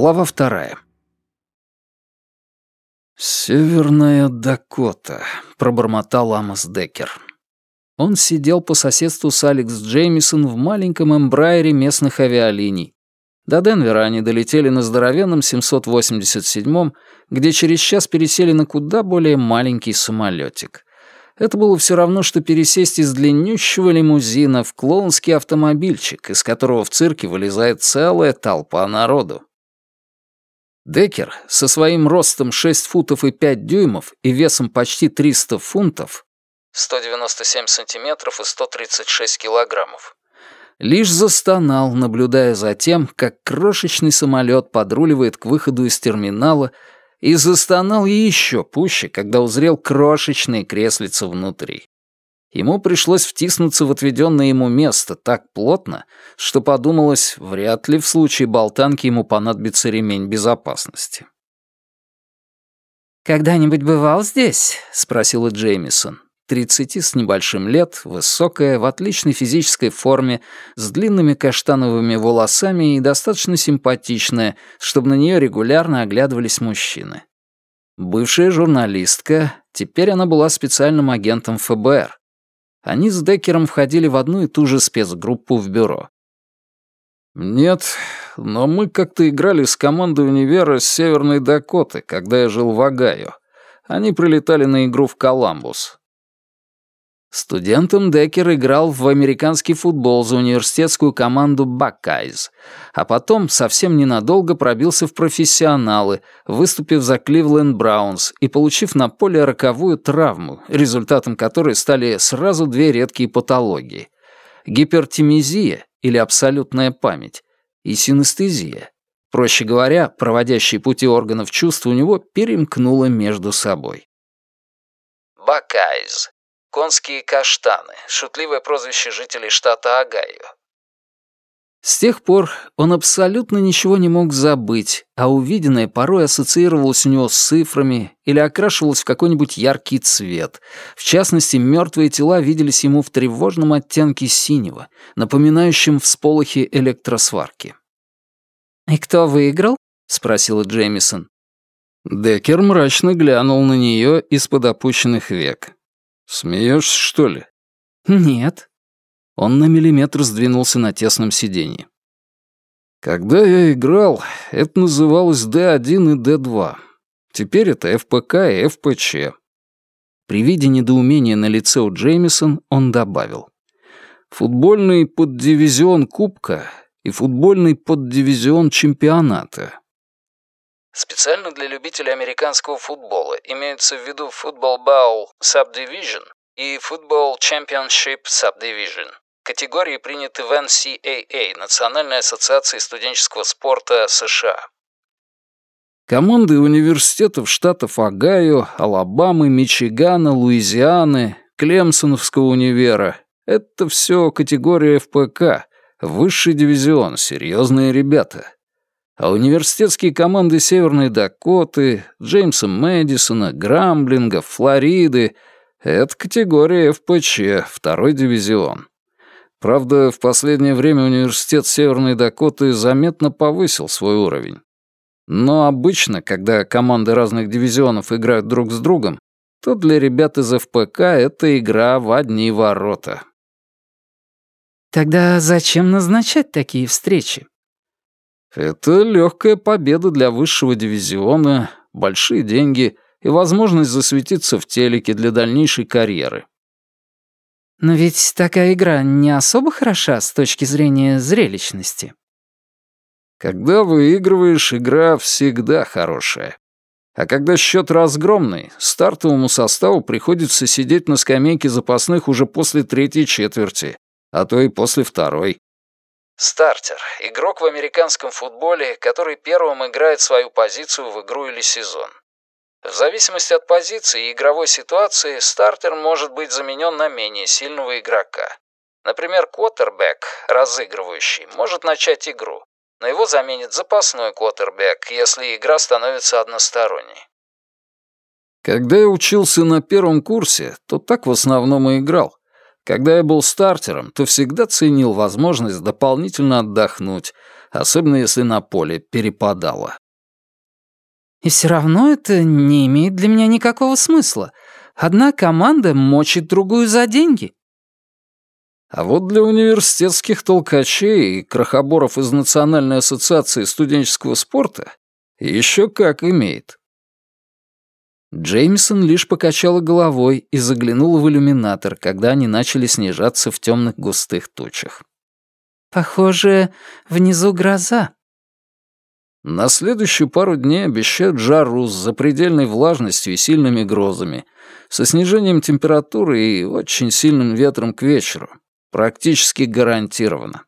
Глава вторая. «Северная Дакота», — пробормотал Амос Деккер. Он сидел по соседству с Алекс Джеймисон в маленьком эмбрайере местных авиалиний. До Денвера они долетели на здоровенном 787-м, где через час пересели на куда более маленький самолетик. Это было все равно, что пересесть из длиннющего лимузина в клоунский автомобильчик, из которого в цирке вылезает целая толпа народу. Деккер со своим ростом 6 футов и 5 дюймов и весом почти 300 фунтов 197 сантиметров и 136 килограммов лишь застонал, наблюдая за тем, как крошечный самолет подруливает к выходу из терминала и застонал еще пуще, когда узрел крошечные креслица внутри. Ему пришлось втиснуться в отведенное ему место так плотно, что подумалось, вряд ли в случае болтанки ему понадобится ремень безопасности. «Когда-нибудь бывал здесь?» — спросила Джеймисон. Тридцати с небольшим лет, высокая, в отличной физической форме, с длинными каштановыми волосами и достаточно симпатичная, чтобы на нее регулярно оглядывались мужчины. Бывшая журналистка, теперь она была специальным агентом ФБР. Они с Деккером входили в одну и ту же спецгруппу в бюро. «Нет, но мы как-то играли с командой универа с Северной Дакоты, когда я жил в Огайо. Они прилетали на игру в Коламбус. Студентом Деккер играл в американский футбол за университетскую команду «Баккайз», а потом совсем ненадолго пробился в профессионалы, выступив за Кливленд Браунс и получив на поле роковую травму, результатом которой стали сразу две редкие патологии — гипертимизия или абсолютная память и синестезия. Проще говоря, проводящие пути органов чувств у него перемкнуло между собой. Бакайз Конские каштаны — шутливое прозвище жителей штата Огайо. С тех пор он абсолютно ничего не мог забыть, а увиденное порой ассоциировалось у него с цифрами или окрашивалось в какой-нибудь яркий цвет. В частности, мертвые тела виделись ему в тревожном оттенке синего, напоминающем всполохи электросварки. «И кто выиграл?» — спросила Джеймисон. Деккер мрачно глянул на нее из-под опущенных век. «Смеешься, что ли?» «Нет». Он на миллиметр сдвинулся на тесном сиденье. «Когда я играл, это называлось D1 и D2. Теперь это ФПК и ФПЧ». При виде недоумения на лице у Джеймисон он добавил. «Футбольный поддивизион Кубка и футбольный поддивизион чемпионата. Специально для любителей американского футбола имеются в виду Football Bowl Subdivision и Football Championship Subdivision. Категории приняты в NCAA, Национальной ассоциации студенческого спорта США. Команды университетов штатов Огайо, Алабамы, Мичигана, Луизианы, Клемсоновского универа — это все категория ФПК, высший дивизион, серьезные ребята а университетские команды Северной Дакоты, Джеймса Мэдисона, Грамблинга, Флориды — это категория ФПЧ, второй дивизион. Правда, в последнее время университет Северной Дакоты заметно повысил свой уровень. Но обычно, когда команды разных дивизионов играют друг с другом, то для ребят из ФПК это игра в одни ворота. «Тогда зачем назначать такие встречи?» Это легкая победа для высшего дивизиона, большие деньги и возможность засветиться в телеке для дальнейшей карьеры. Но ведь такая игра не особо хороша с точки зрения зрелищности. Когда выигрываешь, игра всегда хорошая. А когда счет разгромный, стартовому составу приходится сидеть на скамейке запасных уже после третьей четверти, а то и после второй. Стартер — игрок в американском футболе, который первым играет свою позицию в игру или сезон. В зависимости от позиции и игровой ситуации, стартер может быть заменен на менее сильного игрока. Например, квотербек, разыгрывающий, может начать игру, но его заменит запасной квотербек, если игра становится односторонней. Когда я учился на первом курсе, то так в основном и играл. Когда я был стартером, то всегда ценил возможность дополнительно отдохнуть, особенно если на поле перепадало. И все равно это не имеет для меня никакого смысла. Одна команда мочит другую за деньги. А вот для университетских толкачей и крохоборов из Национальной ассоциации студенческого спорта еще как имеет. Джеймисон лишь покачала головой и заглянула в иллюминатор, когда они начали снижаться в темных густых тучах. «Похоже, внизу гроза», на следующую пару дней обещают жару с запредельной влажностью и сильными грозами, со снижением температуры и очень сильным ветром к вечеру. Практически гарантированно.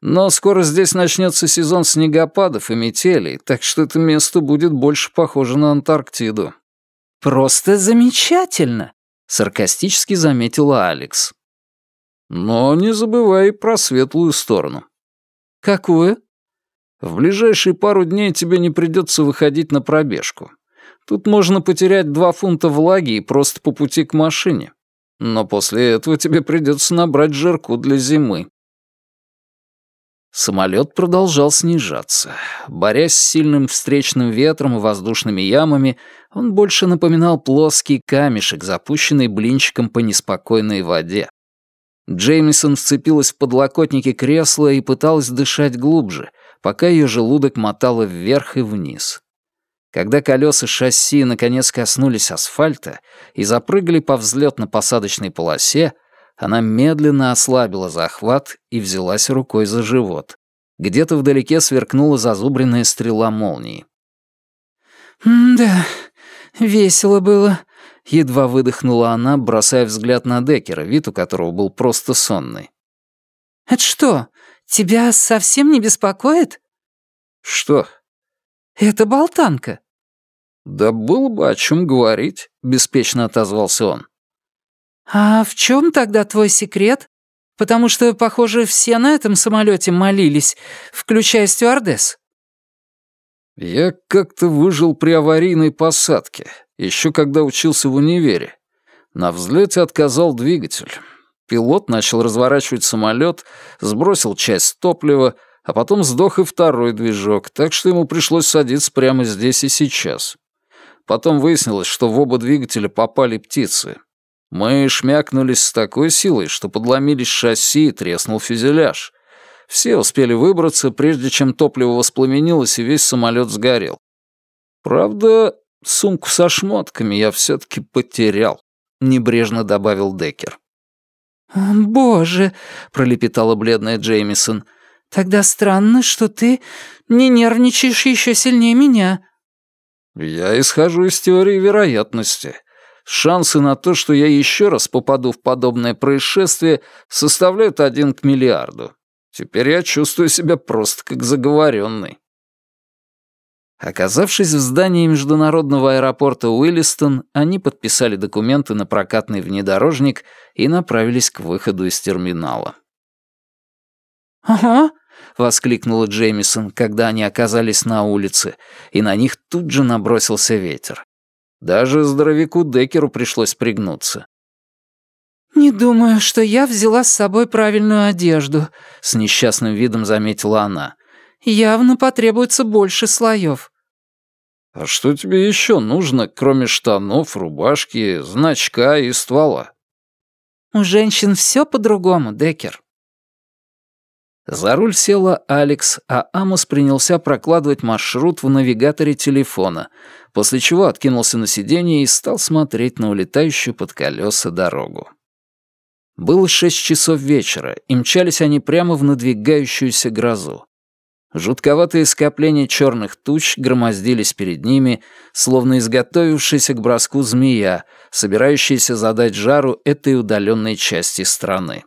Но скоро здесь начнется сезон снегопадов и метелей, так что это место будет больше похоже на Антарктиду. «Просто замечательно!» — саркастически заметила Алекс. «Но не забывай про светлую сторону». «Какую?» В ближайшие пару дней тебе не придется выходить на пробежку. Тут можно потерять два фунта влаги и просто по пути к машине. Но после этого тебе придется набрать жирку для зимы. Самолет продолжал снижаться. Борясь с сильным встречным ветром и воздушными ямами, он больше напоминал плоский камешек, запущенный блинчиком по неспокойной воде. Джеймисон вцепилась в подлокотники кресла и пыталась дышать глубже, пока ее желудок мотало вверх и вниз. Когда колеса шасси наконец коснулись асфальта и запрыгали по взлетно-посадочной полосе, она медленно ослабила захват и взялась рукой за живот. Где-то вдалеке сверкнула зазубренная стрела молнии. «Да, весело было», — едва выдохнула она, бросая взгляд на Деккера, вид у которого был просто сонный. «Это что, тебя совсем не беспокоит?» «Что?» «Это болтанка». «Да было бы о чем говорить», — беспечно отозвался он. «А в чем тогда твой секрет? Потому что, похоже, все на этом самолете молились, включая стюардесс». «Я как-то выжил при аварийной посадке, еще когда учился в универе. На взлете отказал двигатель. Пилот начал разворачивать самолет, сбросил часть топлива, а потом сдох и второй движок, так что ему пришлось садиться прямо здесь и сейчас. Потом выяснилось, что в оба двигателя попали птицы. Мы шмякнулись с такой силой, что подломились шасси и треснул фюзеляж. Все успели выбраться, прежде чем топливо воспламенилось и весь самолет сгорел. Правда, сумку со шмотками я все-таки потерял, небрежно добавил Деккер. «О, боже!» — пролепетала бледная Джеймисон — Тогда странно, что ты не нервничаешь еще сильнее меня». «Я исхожу из теории вероятности. Шансы на то, что я еще раз попаду в подобное происшествие, составляют один к миллиарду. Теперь я чувствую себя просто как заговоренный». Оказавшись в здании международного аэропорта Уиллистон, они подписали документы на прокатный внедорожник и направились к выходу из терминала. «Ага», — воскликнула Джеймисон, когда они оказались на улице, и на них тут же набросился ветер. Даже здоровяку Декеру пришлось пригнуться. «Не думаю, что я взяла с собой правильную одежду», — с несчастным видом заметила она. «Явно потребуется больше слоев». «А что тебе еще нужно, кроме штанов, рубашки, значка и ствола?» «У женщин все по-другому, Декер. За руль села Алекс, а Амос принялся прокладывать маршрут в навигаторе телефона, после чего откинулся на сиденье и стал смотреть на улетающую под колеса дорогу. Было шесть часов вечера, и мчались они прямо в надвигающуюся грозу. Жутковатые скопления черных туч громоздились перед ними, словно изготовившаяся к броску змея, собирающаяся задать жару этой удаленной части страны.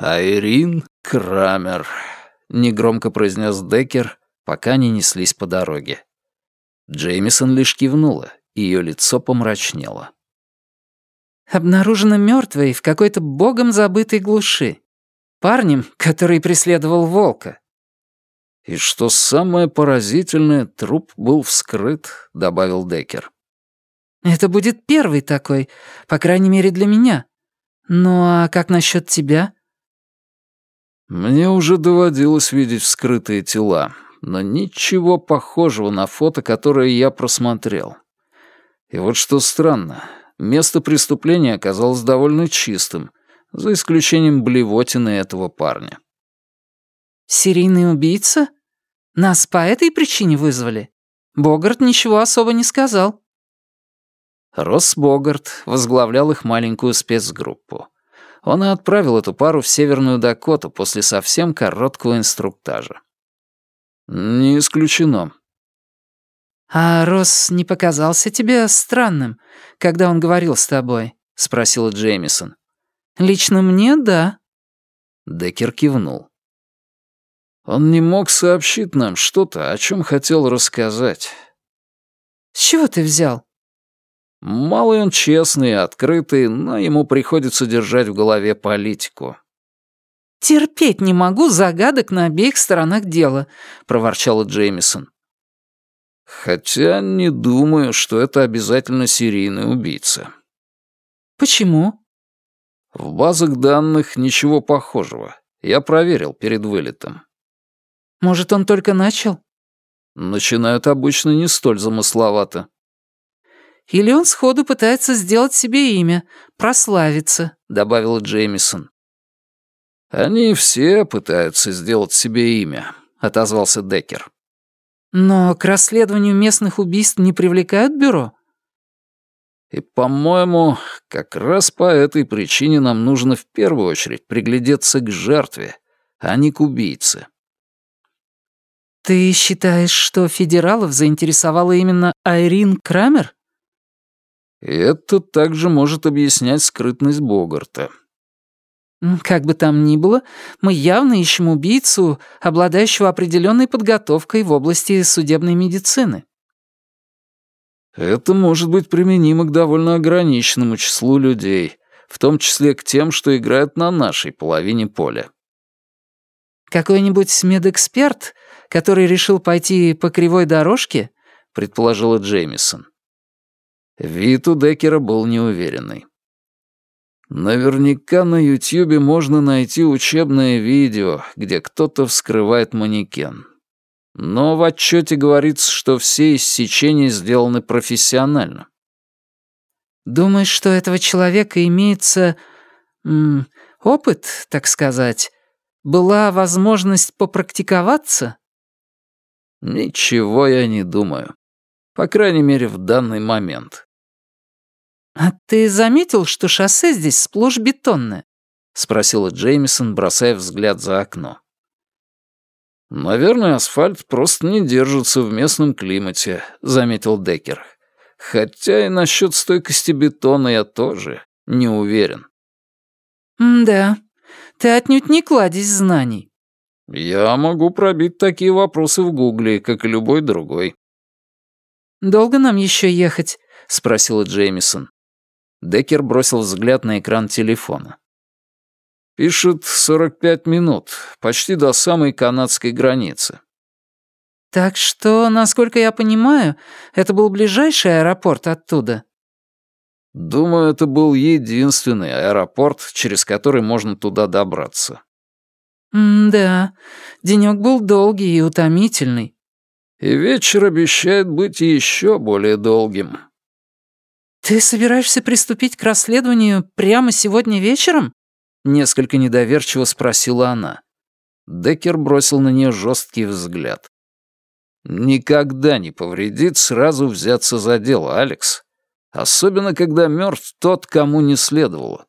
«Айрин Крамер», — негромко произнес Деккер, пока они неслись по дороге. Джеймисон лишь кивнула, и ее лицо помрачнело. «Обнаружена мертвой в какой-то богом забытой глуши. Парнем, который преследовал волка». «И что самое поразительное, труп был вскрыт», — добавил Деккер. «Это будет первый такой, по крайней мере для меня. Ну а как насчет тебя?» Мне уже доводилось видеть вскрытые тела, но ничего похожего на фото, которое я просмотрел. И вот что странно, место преступления оказалось довольно чистым, за исключением блевотины этого парня. «Серийный убийца? Нас по этой причине вызвали? Богарт ничего особо не сказал». Росс Богарт возглавлял их маленькую спецгруппу. Он и отправил эту пару в Северную Дакоту после совсем короткого инструктажа. «Не исключено», «А Росс не показался тебе странным, когда он говорил с тобой?» — спросила Джеймисон. «Лично мне — да». Деккер кивнул. Он не мог сообщить нам что-то, о чем хотел рассказать. «С чего ты взял?» Малый он честный и открытый, но ему приходится держать в голове политику. «Терпеть не могу загадок на обеих сторонах дела», — проворчала Джеймисон. Хотя не думаю, что это обязательно серийный убийца. Почему? В базах данных ничего похожего. Я проверил перед вылетом. Может, он только начал? Начинают обычно не столь замысловато. Или он сходу пытается сделать себе имя, прославиться, добавила Джеймисон. Они все пытаются сделать себе имя, отозвался Деккер. Но к расследованию местных убийств не привлекают бюро? И, по-моему, как раз по этой причине нам нужно в первую очередь приглядеться к жертве, а не к убийце. Ты считаешь, что федералов заинтересовала именно Айрин Крамер? Это также может объяснять скрытность Богарта. Как бы там ни было, мы явно ищем убийцу, обладающего определенной подготовкой в области судебной медицины. Это может быть применимо к довольно ограниченному числу людей, в том числе к тем, что играют на нашей половине поля. «Какой-нибудь медэксперт, который решил пойти по кривой дорожке?» — предположила Джеймисон. Вид у Деккера был неуверенный. Наверняка на Ютьюбе можно найти учебное видео, где кто-то вскрывает манекен. Но в отчете говорится, что все иссечения сделаны профессионально. Думаешь, что этого человека имеется... Опыт, так сказать? Была возможность попрактиковаться? Ничего я не думаю. По крайней мере, в данный момент. «А ты заметил, что шоссе здесь сплошь бетонное?» — спросила Джеймисон, бросая взгляд за окно. «Наверное, асфальт просто не держится в местном климате», — заметил Деккер. «Хотя и насчет стойкости бетона я тоже не уверен». «Да, ты отнюдь не кладезь знаний». «Я могу пробить такие вопросы в Гугле, как и любой другой». «Долго нам еще ехать?» — спросила Джеймисон. Деккер бросил взгляд на экран телефона. «Пишет 45 минут, почти до самой канадской границы». «Так что, насколько я понимаю, это был ближайший аэропорт оттуда?» «Думаю, это был единственный аэропорт, через который можно туда добраться». «Да, денёк был долгий и утомительный». «И вечер обещает быть еще более долгим», «Ты собираешься приступить к расследованию прямо сегодня вечером?» Несколько недоверчиво спросила она. Деккер бросил на нее жесткий взгляд. «Никогда не повредит сразу взяться за дело, Алекс. Особенно, когда мертв тот, кому не следовало».